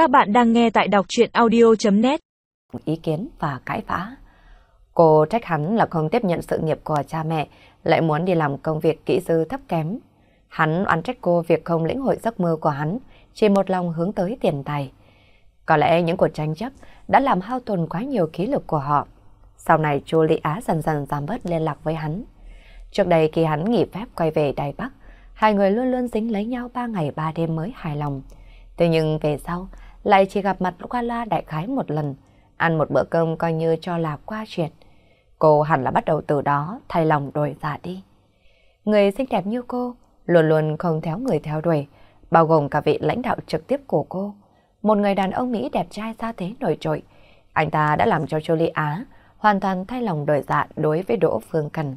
Các bạn đang nghe tại đọc chuyện audio.net Ý kiến và cãi vã. Cô trách hắn là không tiếp nhận sự nghiệp của cha mẹ, lại muốn đi làm công việc kỹ sư thấp kém. Hắn oán trách cô việc không lĩnh hội giấc mơ của hắn, chỉ một lòng hướng tới tiền tài. Có lẽ những cuộc tranh chấp đã làm hao tồn quá nhiều khí lực của họ. Sau này chu Lý Á dần dần giảm bớt liên lạc với hắn. Trước đây khi hắn nghỉ phép quay về Đài Bắc, hai người luôn luôn dính lấy nhau ba ngày ba đêm mới hài lòng. Thế nhưng về sau, lại chỉ gặp mặt qua loa đại khái một lần, ăn một bữa cơm coi như cho là qua chuyện. Cô hẳn là bắt đầu từ đó thay lòng đổi dạ đi. Người xinh đẹp như cô, luôn luôn không theo người theo đuổi, bao gồm cả vị lãnh đạo trực tiếp của cô. Một người đàn ông Mỹ đẹp trai ra thế nổi trội. Anh ta đã làm cho Jolie Á hoàn toàn thay lòng đổi dạ đối với Đỗ Phương Cần.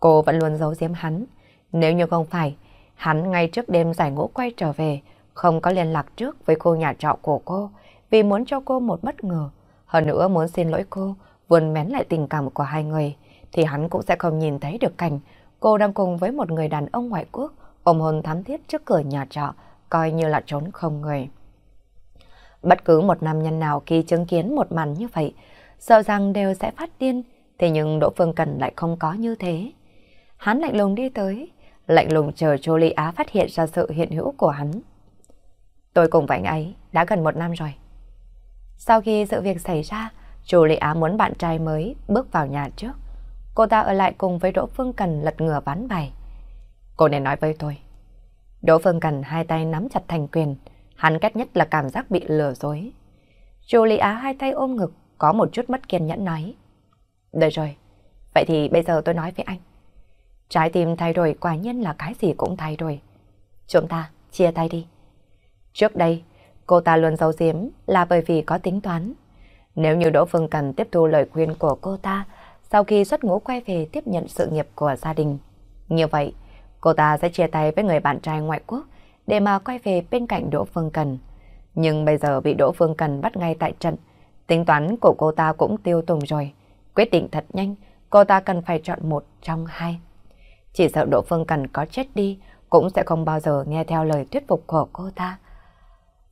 Cô vẫn luôn giấu giếm hắn. Nếu như không phải, hắn ngay trước đêm giải ngũ quay trở về, không có liên lạc trước với cô nhà trọ của cô, vì muốn cho cô một bất ngờ. Hơn nữa muốn xin lỗi cô, vươn mén lại tình cảm của hai người, thì hắn cũng sẽ không nhìn thấy được cảnh cô đang cùng với một người đàn ông ngoại quốc ôm hôn thắm thiết trước cửa nhà trọ, coi như là trốn không người. Bất cứ một nam nhân nào khi chứng kiến một màn như vậy, sợ rằng đều sẽ phát điên, thế nhưng Đỗ Phương Cần lại không có như thế. Hắn lạnh lùng đi tới, lạnh lùng chờ Chu Á phát hiện ra sự hiện hữu của hắn. Tôi cùng với anh ấy đã gần một năm rồi. Sau khi sự việc xảy ra, Chu Lệ Á muốn bạn trai mới bước vào nhà trước. Cô ta ở lại cùng với Đỗ Phương Cần lật ngửa ván bài. Cô nên nói với tôi. Đỗ Phương Cần hai tay nắm chặt thành quyền, hắn ghét nhất là cảm giác bị lừa dối. Chu Ly Á hai tay ôm ngực, có một chút mất kiên nhẫn nói. Được rồi, vậy thì bây giờ tôi nói với anh. Trái tim thay đổi quả nhiên là cái gì cũng thay đổi. Chúng ta chia tay đi. Trước đây, cô ta luôn giấu giếm là bởi vì có tính toán. Nếu như Đỗ Phương Cần tiếp thu lời khuyên của cô ta, sau khi xuất ngũ quay về tiếp nhận sự nghiệp của gia đình. Như vậy, cô ta sẽ chia tay với người bạn trai ngoại quốc để mà quay về bên cạnh Đỗ Phương Cần. Nhưng bây giờ bị Đỗ Phương Cần bắt ngay tại trận, tính toán của cô ta cũng tiêu tùng rồi. Quyết định thật nhanh, cô ta cần phải chọn một trong hai. Chỉ sợ Đỗ Phương Cần có chết đi, cũng sẽ không bao giờ nghe theo lời thuyết phục của cô ta.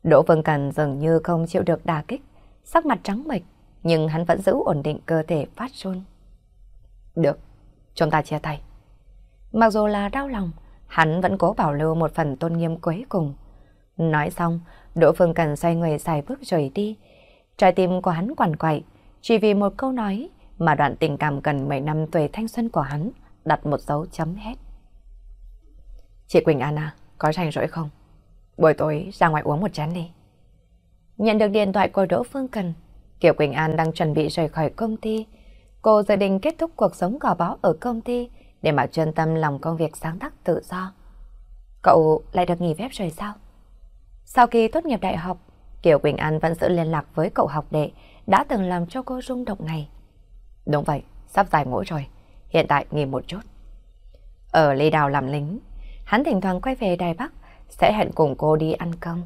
Đỗ Vân Cần dường như không chịu được đà kích, sắc mặt trắng bệch, nhưng hắn vẫn giữ ổn định cơ thể phát run. Được, chúng ta chia tay. Mặc dù là đau lòng, hắn vẫn cố bảo lưu một phần tôn nghiêm cuối cùng. Nói xong, Đỗ Phương Cần xoay người xài bước rời đi. Trái tim của hắn quằn quại, chỉ vì một câu nói mà đoạn tình cảm gần 7 năm tuổi thanh xuân của hắn đặt một dấu chấm hết. Chị Quỳnh Anna, có rảnh rỗi không? Buổi tối ra ngoài uống một chén đi. Nhận được điện thoại của Đỗ Phương Cần, Kiều Quỳnh An đang chuẩn bị rời khỏi công ty. Cô dự định kết thúc cuộc sống gò bó ở công ty để mà chuyên tâm lòng công việc sáng tác tự do. Cậu lại được nghỉ phép rồi sao? Sau khi tốt nghiệp đại học, Kiều Quỳnh An vẫn giữ liên lạc với cậu học đệ đã từng làm cho cô rung động này. Đúng vậy, sắp giải ngũ rồi, hiện tại nghỉ một chút. Ở Lê Đào làm lính, hắn thỉnh thoảng quay về Đài Bắc, sẽ hẹn cùng cô đi ăn cơm.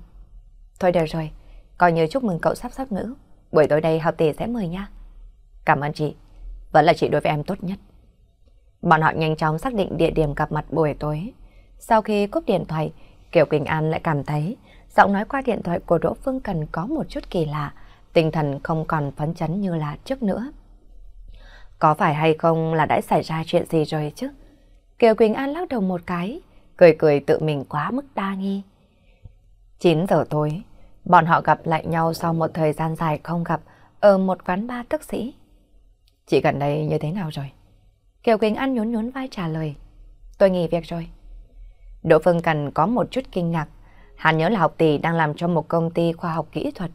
Thôi được rồi, coi như chúc mừng cậu sắp sắp nữ. Buổi tối đây học tỷ sẽ mời nha. Cảm ơn chị, vẫn là chị đối với em tốt nhất. Bọn họ nhanh chóng xác định địa điểm gặp mặt buổi tối. Sau khi cúp điện thoại, Kiều Quỳnh An lại cảm thấy giọng nói qua điện thoại của Đỗ Phương Cần có một chút kỳ lạ, tinh thần không còn phấn chấn như là trước nữa. Có phải hay không là đã xảy ra chuyện gì rồi chứ? Kiều Quỳnh An lắc đầu một cái, cười cười tự mình quá mức đa nghi. 9 giờ tối, bọn họ gặp lại nhau sau một thời gian dài không gặp ở một quán bar tức sĩ. Chị gần đây như thế nào rồi? Kiều Quỳnh An nhún nhún vai trả lời. Tôi nghỉ việc rồi. Đỗ Phương Cần có một chút kinh ngạc. Hắn nhớ là học tỷ đang làm cho một công ty khoa học kỹ thuật.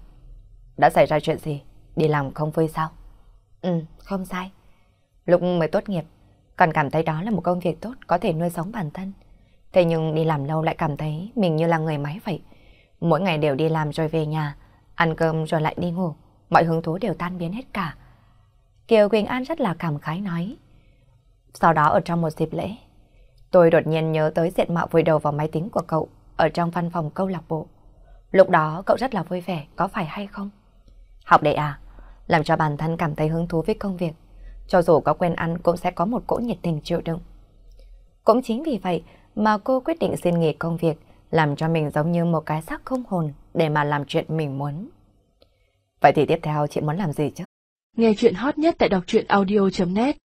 Đã xảy ra chuyện gì? Đi làm không vui sao? Ừ, không sai. Lúc mới tốt nghiệp, còn cảm thấy đó là một công việc tốt có thể nuôi sống bản thân. Thế nhưng đi làm lâu lại cảm thấy mình như là người máy vậy. Mỗi ngày đều đi làm rồi về nhà, ăn cơm rồi lại đi ngủ. Mọi hứng thú đều tan biến hết cả. Kiều Quỳnh An rất là cảm khái nói. Sau đó ở trong một dịp lễ, tôi đột nhiên nhớ tới diện mạo vùi đầu vào máy tính của cậu ở trong văn phòng câu lạc bộ. Lúc đó cậu rất là vui vẻ, có phải hay không? Học đệ à, làm cho bản thân cảm thấy hứng thú với công việc. Cho dù có quen ăn cũng sẽ có một cỗ nhiệt tình chịu đựng. Cũng chính vì vậy mà cô quyết định xin nghỉ công việc, làm cho mình giống như một cái xác không hồn, để mà làm chuyện mình muốn. Vậy thì tiếp theo chị muốn làm gì chứ? Nghe chuyện hot nhất tại đọc truyện audio.net